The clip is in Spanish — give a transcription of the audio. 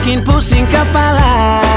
fucking pussy incapaz